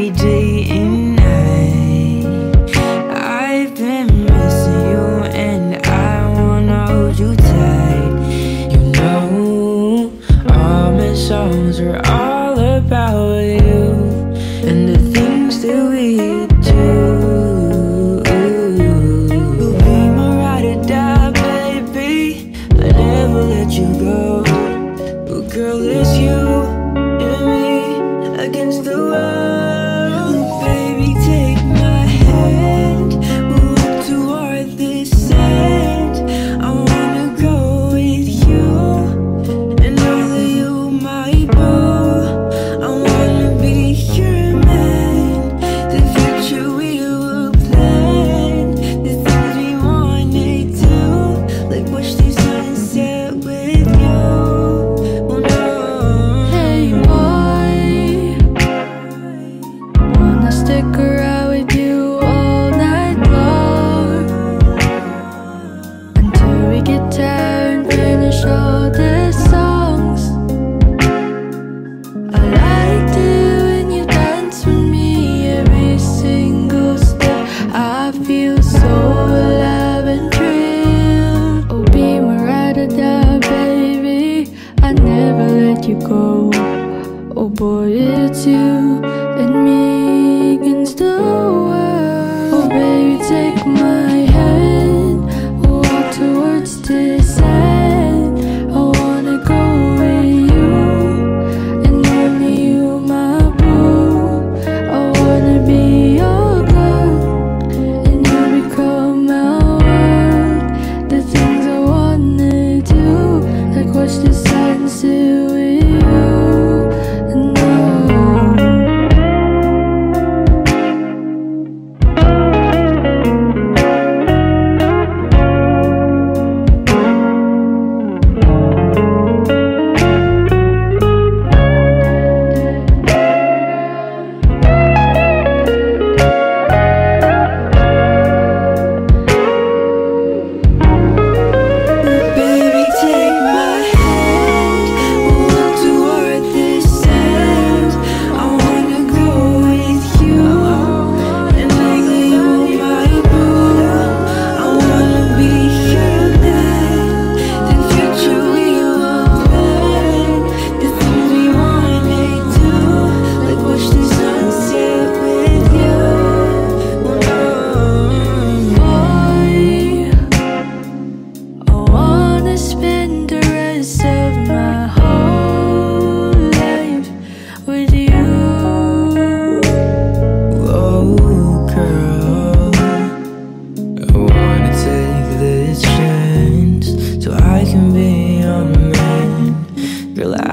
Every day and night. I've been missing you, and I wanna hold you tight. You know, all my songs are all about you. go. Oh boy, it's you.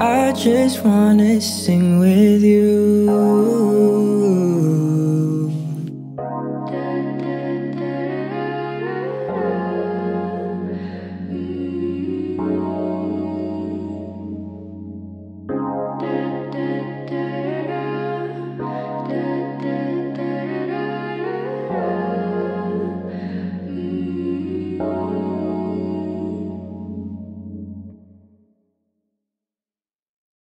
I just wanna sing with you.